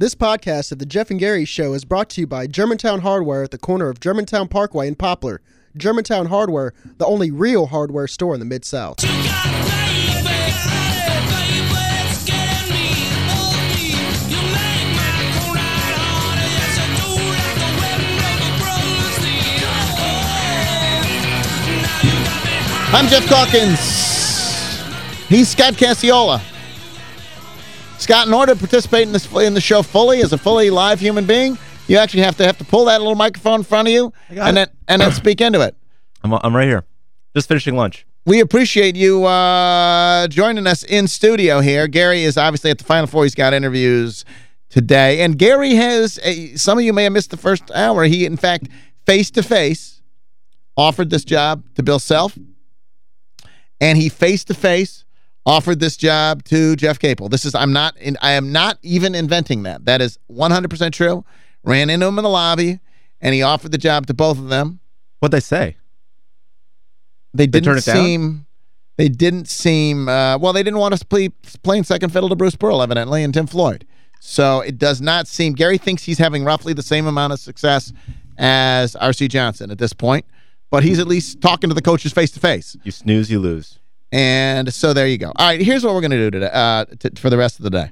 This podcast of the Geoff and Gary Show is brought to you by Germantown Hardware at the corner of Germantown Parkway and Poplar. Germantown Hardware, the only real hardware store in the Mid-South. I'm Geoff Calkins. He's Scott Cacciola. Scott, in order to participate in this in the show fully as a fully live human being, you actually have to have to pull that little microphone in front of you and then and then speak into it. I'm, I'm right here. Just finishing lunch. We appreciate you uh, joining us in studio here. Gary is obviously at the Final Four. He's got interviews today. And Gary has, a, some of you may have missed the first hour. He, in fact, face-to-face offered this job to Bill Self. And he face-to-face offered this job to Jeff Capel. This is, I'm not, in, I am not even inventing that. That is 100% true. Ran into him in the lobby, and he offered the job to both of them. What'd they say? They didn't turn it down? seem they didn't seem uh, well they didn't want us to play playing second fiddle to Bruce Pearl evidently and Tim Floyd. So it does not seem Gary thinks he's having roughly the same amount of success as RC Johnson at this point, but he's at least talking to the coaches face to face. You snooze, you lose. And so there you go. All right, here's what we're going to do today uh, for the rest of the day.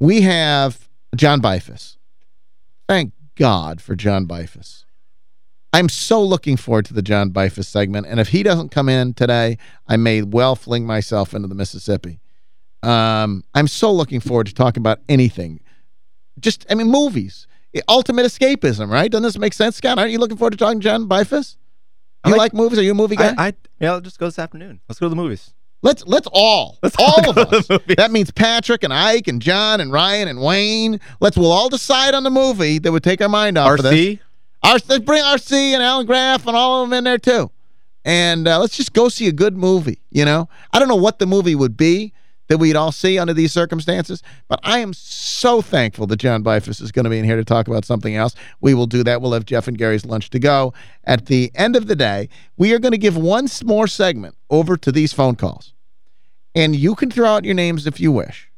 We have John Beifuss. Thank God for John Beifuss. I'm so looking forward to the John Beifuss segment, and if he doesn't come in today, I may well fling myself into the Mississippi. Um, I'm so looking forward to talking about anything. Just, I mean, movies. Ultimate escapism, right? Doesn't this make sense, Scott? Aren't you looking forward to talking to John Beifuss? You like, like- movies? Are you a movie guy? I, I yeah, I'll just go this afternoon. Let's go to the movies. Let's let's all, Let's all all of us. That means Patrick and Ike and John and Ryan and Wayne. Let's we'll all decide on the movie that would take our mind off of this. RC? Let's bring RC and Alan Graf and all of them in there too. And uh, let's just go see a good movie, you know? I don't know what the movie would be that we'd all see under these circumstances, but I am so thankful that John Beifuss is going to be in here to talk about something else. We will do that. We'll have Geoff and Gary's lunch to go. At the end of the day, we are going to give one more segment over to these phone calls. And you can throw out your names if you wish.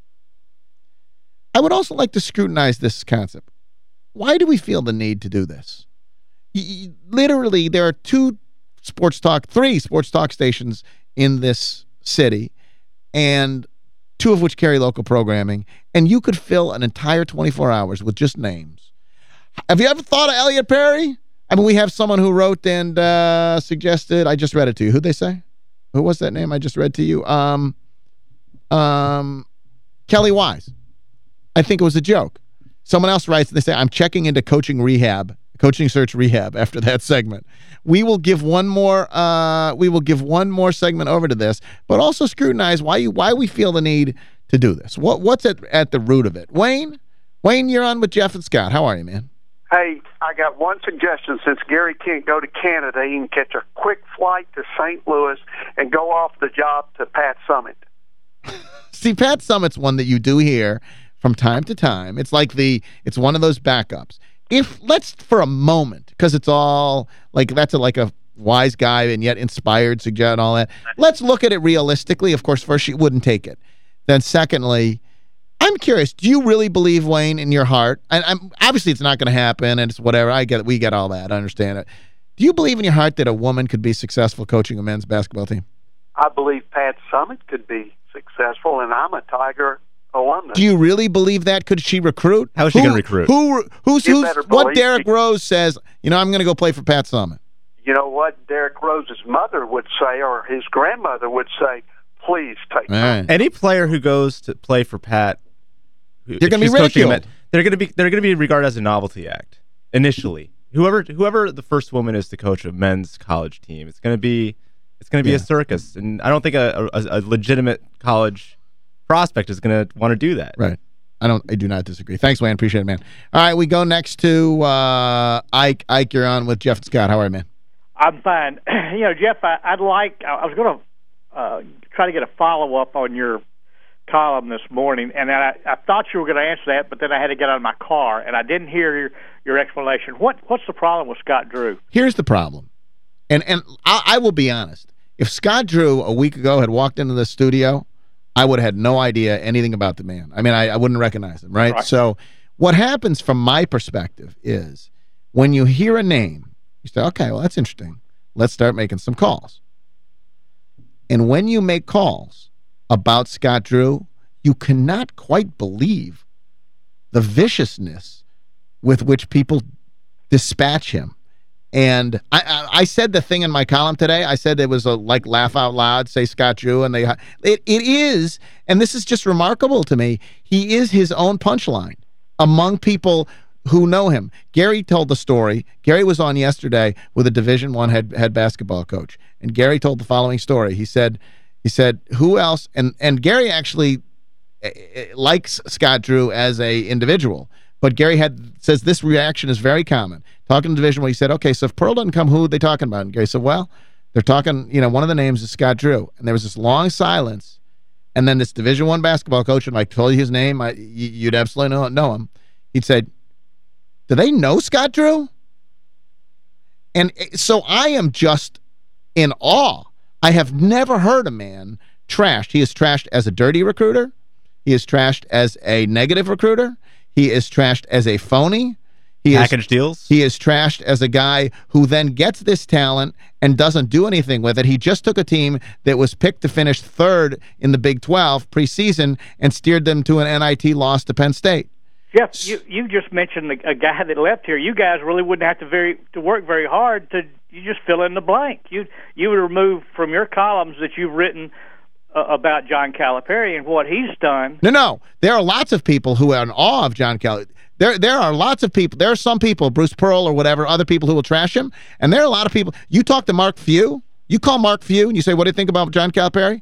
I would also like to scrutinize this concept. Why do we feel the need to do this? Y- literally, there are two sports talk, three sports talk stations in this city, and two of which carry local programming, and you could fill an entire 24 hours with just names. Have you ever thought of Elliot Perry? I mean, we have someone who wrote and uh, suggested, I just read it to you. Who'd they say? Who was that name I just read to you? Um, um, Kelly Wise. I think it was a joke. Someone else writes, and they say, I'm checking into coaching rehab, coaching search rehab after that segment. We will give one more uh we will give one more segment over to this, but also scrutinize why you why we feel the need to do this. What what's at at the root of it? Wayne? Wayne, you're on with Geoff and Scott. How are you, man? Hey, I got one suggestion. Since Gary can't go to Canada, he can catch a quick flight to St. Louis and go off the job to Pat Summitt. See, Pat Summitt's one that you do hear from time to time. It's like the, it's one of those backups. If, let's for a moment, because it's all, like, that's a, like a wise guy and yet inspired, suggest and all that. Let's look at it realistically. Of course, first, she wouldn't take it. Then secondly, I'm curious, do you really believe, Wayne, in your heart? And I'm obviously it's not going to happen and it's whatever. I get. We get all that. I understand it. Do you believe in your heart that a woman could be successful coaching a men's basketball team? I believe Pat Summitt could be successful, and I'm a Tiger Oh, alumnus. Do you really believe that? Could she recruit? How is she gonna recruit? Who who's You who's what believe Derrick she- Rose says, you know, I'm going to go play for Pat Summitt. you know what Derrick Rose's mother would say, or his grandmother would say, please take All right. Any player who goes to play for Pat, who, They're gonna be she's coaching him ridiculed. at- they're going to be they're going to be regarded as a novelty act initially. Whoever whoever the first woman is to coach a men's college team, it's going to be it's going to be Yeah. a circus, and I don't think a, a, a legitimate college prospect is going to want to do that. Right. I don't I do not disagree. Thanks, Wayne. Appreciate it, man. All right, we go next to uh, Ike. Ike, you're on with Geoff and Scott. How are you, man? I'm fine. you know, Geoff, I, I'd like, I I was going to uh, try to get a follow up on your column this morning, and I, I thought you were going to answer that, but then I had to get out of my car, and I didn't hear your, your explanation. What What's the problem with Scott Drew? Here's the problem. And and I, I will be honest. If Scott Drew a week ago had walked into the studio, I would have had no idea anything about the man. I mean, I, I wouldn't recognize him, right? Right. So what happens from my perspective is when you hear a name, you say, okay, well, that's interesting. Let's start making some calls. And when you make calls about Scott Drew, you cannot quite believe the viciousness with which people dispatch him. And I, I, said the thing in my column today. I said it was a like laugh out loud, say Scott Drew, and they it it is, and this is just remarkable to me. He is his own punchline among people who know him. Gary told the story. Gary was on yesterday with a Division One head head basketball coach, and Gary told the following story. He said, he said, who else? And and Gary actually eh, eh, likes Scott Drew as a individual. But Gary had says this reaction is very common. Talking to Division One, he said, okay, so if Pearl doesn't come, who are they talking about? And Gary said, well, they're talking, you know, one of the names is Scott Drew. And there was this long silence. And then this Division One basketball coach, and I told you his name, I, you'd absolutely know, know him. He'd said, do they know Scott Drew? And eh, so I am just in awe. I have never heard a man trashed. He is trashed as a dirty recruiter. He is trashed as a negative recruiter. He is trashed as a phony. He Package is, deals? He is trashed as a guy who then gets this talent and doesn't do anything with it. He just took a team that was picked to finish third in the Big 12 preseason and steered them to an NIT loss to Penn State. Geoff, you you just mentioned the, a guy that left here. You guys really wouldn't have to very to work very hard to you just fill in the blank. You you would remove from your columns that you've written uh, about John Calipari and what he's done. No, no. There are lots of people who are in awe of John Calipari. There, there are lots of people. There are some people, Bruce Pearl or whatever, other people who will trash him. And there are a lot of people. You talk to Mark Few. You call Mark Few and you say, what do you think about John Calipari?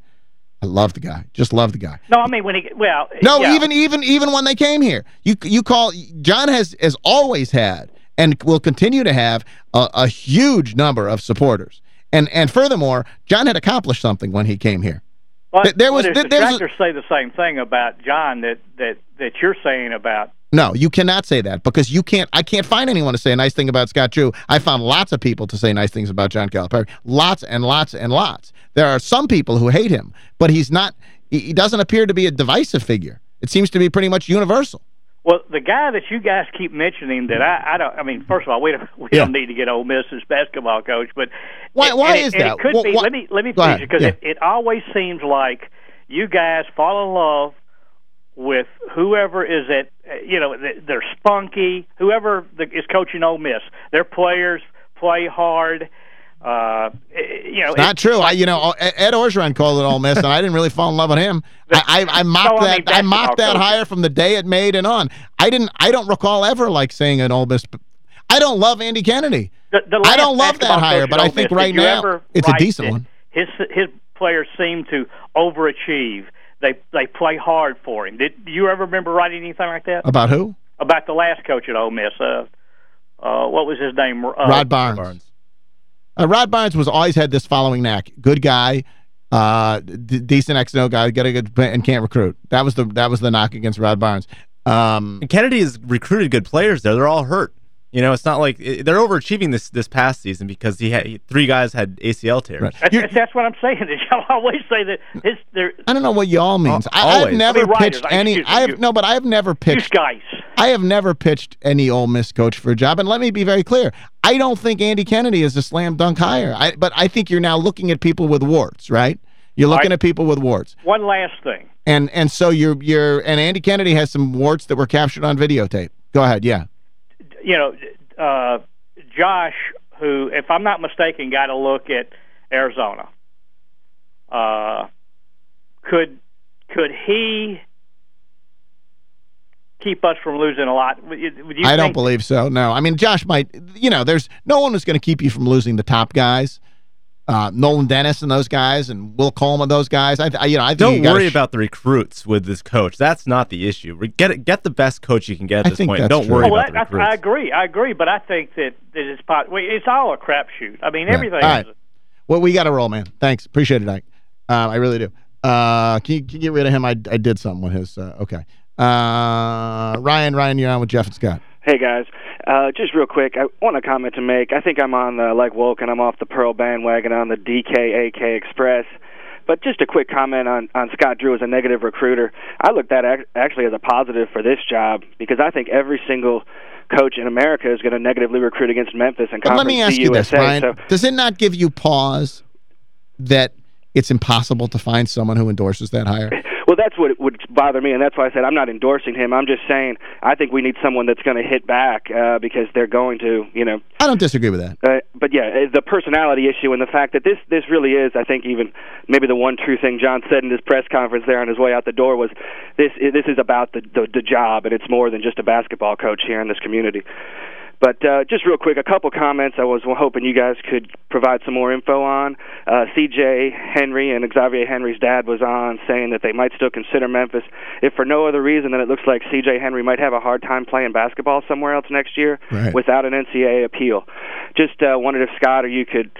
I love the guy. Just love the guy. No, I mean when he well. No, yeah. even even even when they came here, you you call John has has always had and will continue to have a, a huge number of supporters. And and furthermore, John had accomplished something when he came here. But, there was well, the there was detractors say the same thing about John that that that you're saying about No, you cannot say that because you can't I can't find anyone to say a nice thing about Scott Drew. I found lots of people to say nice things about John Calipari. Lots and lots and lots. There are some people who hate him, but he's not he doesn't appear to be a divisive figure. It seems to be pretty much universal. Well, the guy that you guys keep mentioning that I, I don't. I mean, first of all, we don't we Yeah. don't need to get Ole Miss's basketball coach, but Why- and- why it- is and that? It could Wh- be. why- Let me let me Go finish ahead. because Yeah. it, it always seems like you guys fall in love with whoever is at uh, you know, they're spunky. Whoever the, is coaching Ole Miss, their players play hard. Uh, you know, It's not it- true. I, you know, Ed Ed Orgeron called it Ole Miss, and I didn't really fall in love with him. I, I, I mocked No, I mean that. I mocked that hire from the day it made and on. I didn't. I don't recall ever like saying an Ole Miss. I don't love Andy Kennedy. The, the I don't love that hire, but I think Miss, right now it's a decent that one. His his players seem to overachieve. They they play hard for him. Did you ever remember writing anything like that About who? about the last coach at Ole Miss? Uh, uh, what was his name? Uh, Rod Barnes. Barnes. Uh, Rod Barnes was always had this following knack. Good guy, uh, decent XNO guy, get a good and can't recruit. That was the that was the knock against Rod Barnes. Um, Kennedy has recruited good players there. They're all hurt. You know, it's not like it- they're overachieving this this past season because he had he- three guys had ACL tears. Right. That's, that's what I'm saying. That y'all always say that his. I don't know what y'all means. Al- I, I've never I mean, pitched I- any. excuse I have you- no, but I have never You pitched. guys. I have never pitched any Ole Miss coach for a job. And let me be very clear. I don't think Andy Kennedy is a slam dunk hire. I, but I think you're now looking at people with warts, right? You're looking Right. at people with warts. One last thing. And and so you're you're and Andy Kennedy has some warts that were captured on videotape. Go ahead, yeah. You know, uh, Josh, who, if I'm not mistaken, got a look at Arizona. Uh, could could he keep us from losing a lot? Would you, would you I don't believe so. No. I mean, Josh might, you know, there's no one is going to keep you from losing the top guys. Uh, Nolan Dennis and those guys and Will Coleman, those guys. I, I you know, I Don't worry about the recruits with this coach. That's not the issue. Get get the best coach you can get at I this think point. Don't true. worry Oh, well, about the I, recruits. I agree. I agree, but I think that, that it's pot. well, It's all a crapshoot. I mean, Yeah. everything. All is right. Well, we got to roll, man. Thanks. Appreciate it, Ike. Um, I really do. Uh, can, you, can you get rid of him? I, I did something with his. Uh, okay. Uh, Ryan, Ryan, you're on with Geoff and Scott. Hey guys, uh, just real quick, I want a comment to make. I think I'm on the like woke and I'm off the Pearl bandwagon on the DKAK Express but just a quick comment on on Scott Drew as a negative recruiter. I look at that actually as a positive for this job because I think every single coach in America is going to negatively recruit against Memphis and Conference let me ask CUSA. you this, Ryan. So Does it not give you pause that it's impossible to find someone who endorses that hire? Well, that's what would bother me, and that's why I said I'm not endorsing him. I'm just saying I think we need someone that's going to hit back uh, because they're going to, you know. I don't disagree with that. Uh, but yeah, uh, the personality issue and the fact that this this really is, I think, even maybe the one true thing John said in his press conference there on his way out the door was this this is about the the, the job, and it's more than just a basketball coach here in this community. But uh, just real quick, a couple comments I was hoping you guys could provide some more info on. Uh, C.J. Henry and Xavier Henry's dad was on saying that they might still consider Memphis, if for no other reason than it looks like C.J. Henry might have a hard time playing basketball somewhere else next year Right. without an NCAA appeal. Just uh, wondered if Scott or you could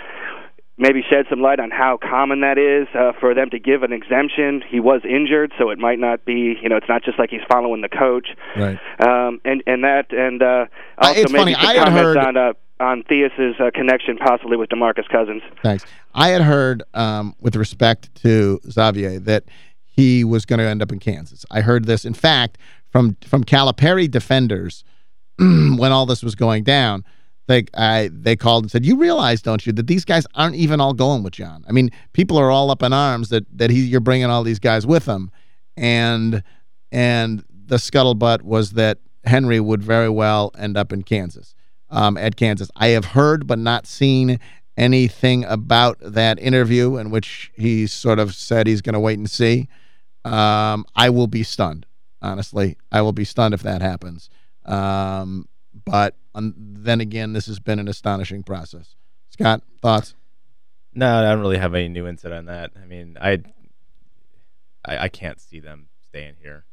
maybe shed some light on how common that is uh, for them to give an exemption. He was injured, so it might not be, you know, it's not just like he's following the coach. Right. Um, and and that and uh, Uh, also it's maybe funny, some I had comments heard- on uh, on Theus's uh, connection possibly with DeMarcus Cousins. Thanks. I had heard, um, with respect to Xavier, that he was going to end up in Kansas. I heard this, in fact, from from Calipari defenders when all this was going down. They I they called and said, "You realize, don't you, that these guys aren't even all going with John? I mean, people are all up in arms that that he you're bringing all these guys with him, and and the scuttlebutt was that Henry would very well end up in Kansas, um, at Kansas. I have heard but not seen anything about that interview in which he sort of said he's going to wait and see. Um, I will be stunned, honestly. I will be stunned if that happens. Um, but um, then again, this has been an astonishing process. Scott, thoughts? No, I don't really have any new insight on that. I mean, I, I, I can't see them staying here,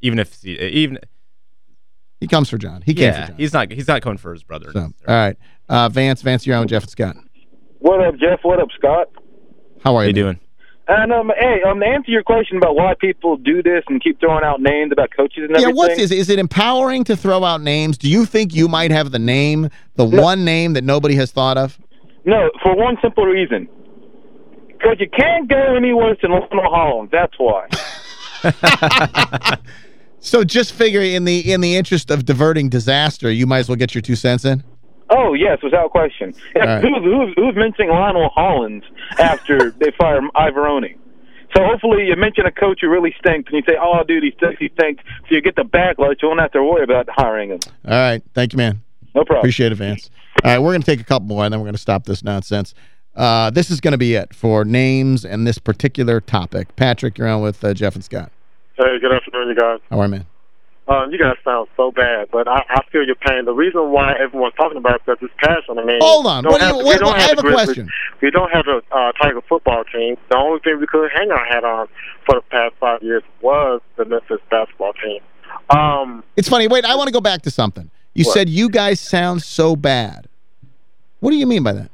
even if even He comes for John. He came yeah, for John. he's not he's not coming for his brother. So, all necessarily. right. Uh, Vance, Vance, you're on with Geoff and Scott. What up, Geoff? What up, Scott? How are How you? you doing? And um, hey, um, to answer your question about why people do this and keep throwing out names about coaches and Yeah, everything. what's is is it empowering to throw out names? Do you think you might have the name, the No. one name that nobody has thought of? No, for one simple reason. Because you can't go any worse than Lionel Hollins. That's why. So just figure in the in the interest of diverting disaster, you might as well get your two cents in. Oh yes, without question. All right. Who's, who's who's mentioning Lionel Hollins after they fire Iavaroni? So hopefully you mention a coach who really stinks, and you say, "Oh, dude, he stinks, he stinks," so you get the backlash. You won't have to worry about hiring him. All right. Thank you, man. No problem. Appreciate it, Vance. All right, we're going to take a couple more, and then we're going to stop this nonsense. Uh, this is going to be it for names and this particular topic. Patrick, you're on with uh, Geoff and Scott. Hey, good afternoon, you guys. How are you, man? Um, you guys sound so bad, but I, I feel your pain. The reason why everyone's talking about it is because it's passion. I mean, Hold on. we don't What do you- have- what- I have the a question. We don't have a uh, Tiger football team. The only thing we could hang our hat on for the past five years was the Memphis basketball team. Um, It's funny. Wait, I want to go back to something. You What? said you guys sound so bad. What do you mean by that?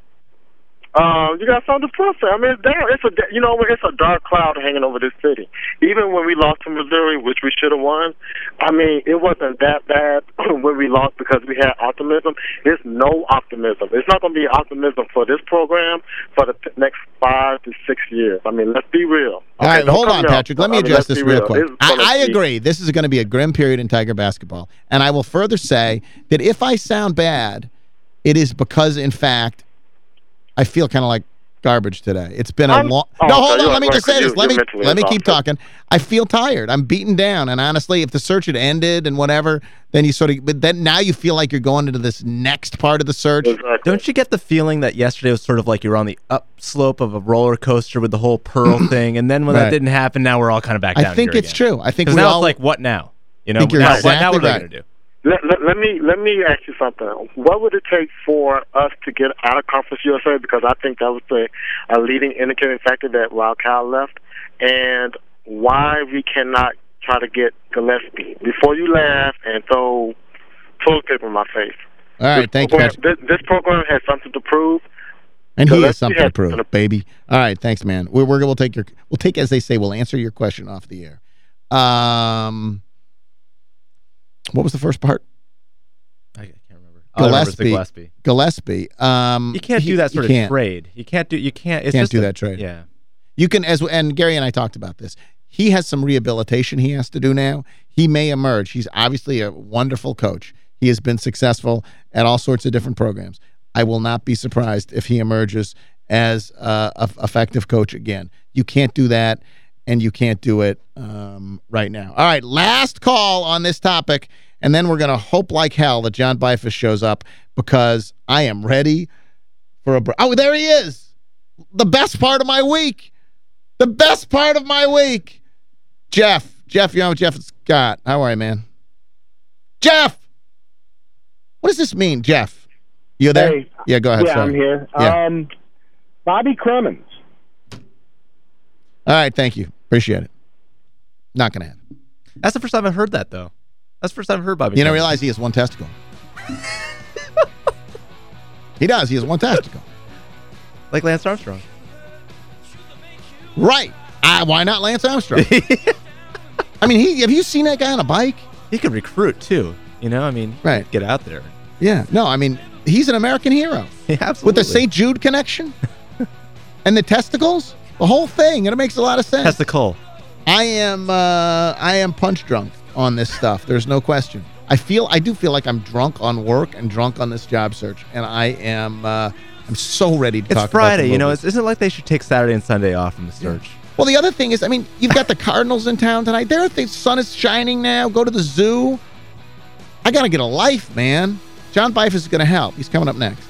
Uh, you got something to depressing. I mean, damn, it's a you know it's a dark cloud hanging over this city. Even when we lost to Missouri, which we should have won, I mean, it wasn't that bad when we lost because we had optimism. There's no optimism. It's not going to be optimism for this program for the next five to six years. I mean, let's be real. All right, don't hold on. Patrick. Let me I mean, address this real real. quick. This is gonna I, I agree. This is going to be a grim period in Tiger basketball. And I will further say that if I sound bad, it is because, in fact, I feel kind of like garbage today. It's been a I'm- long... oh, no, okay, hold on. Let me just say this. Let me let me keep talking. I feel tired. I'm beaten down. And honestly, if the search had ended and whatever, then you sort of... But then now you feel like you're going into this next part of the search. Exactly. Don't you get the feeling that yesterday was sort of like you were on the upslope of a roller coaster with the whole Pearl thing, and then when Right. that didn't happen, now we're all kind of back I think here it's again. true. I think we now all... it's like, what now? You know, think you're now, what, now what are right. they going to do? Let, let, let me let me ask you something. What would it take for us to get out of Conference USA? Because I think that was the a leading indicating factor that while Cal left, and why we cannot try to get Gillispie. Before you laugh and throw toilet paper in my face. all right, This thank you, program, Patrick. This, this program has something to prove. And he has something to prove, baby. All right, thanks, man. We're, we're we'll take your we'll take as they say we'll answer your question off the air. Um, what was the first part? I can't remember. All I remember Gillispie. Gillispie. Gillispie. Um, You can't he- do that sort you of can't. trade. You can't do. You can't. It's Can't just do a- that trade. Yeah. You can, as and Gary and I talked about this, he has some rehabilitation he has to do now. He may emerge. He's obviously a wonderful coach. He has been successful at all sorts of different programs. I will not be surprised if he emerges as uh, a effective coach again. You can't do that, and you can't do it um, right now. All right, last call on this topic, and then we're going to hope like hell that John Beifuss shows up because I am ready for a... Oh, there he is! The best part of my week! The best part of my week! Jeff. Jeff, you're on with Geoff Scott. How are you, man? Jeff! What does this mean, Jeff? You there? Hey. yeah, go ahead. Yeah, Sorry. I'm here. Yeah. Um, Bobby Cremins. All right, thank you. Appreciate it. Not going to happen. That's the first time I've heard that, though. That's the first time I've heard Bobby. You don't realize he has one testicle. he does. He has one testicle. Like Lance Armstrong. Right. Why not Lance Armstrong? I mean, he have you seen that guy on a bike? He could recruit, too. You know, I mean, Right. get out there. Yeah. No, I mean, he's an American hero. Yeah, absolutely. With the St. Jude connection and the testicles, the whole thing, and it makes a lot of sense. That's the call. I am uh, I am punch drunk on this stuff. There's no question. I feel I do feel like I'm drunk on work and drunk on this job search, and I am uh, I'm so ready to It's talk Friday, you know. It's, isn't it like they should take Saturday and Sunday off from the search? Well, the other thing is, I mean, you've got the Cardinals in town tonight. There, the sun is shining now. Go to the zoo. I got to get a life, man. John Bife is going to help. He's coming up next.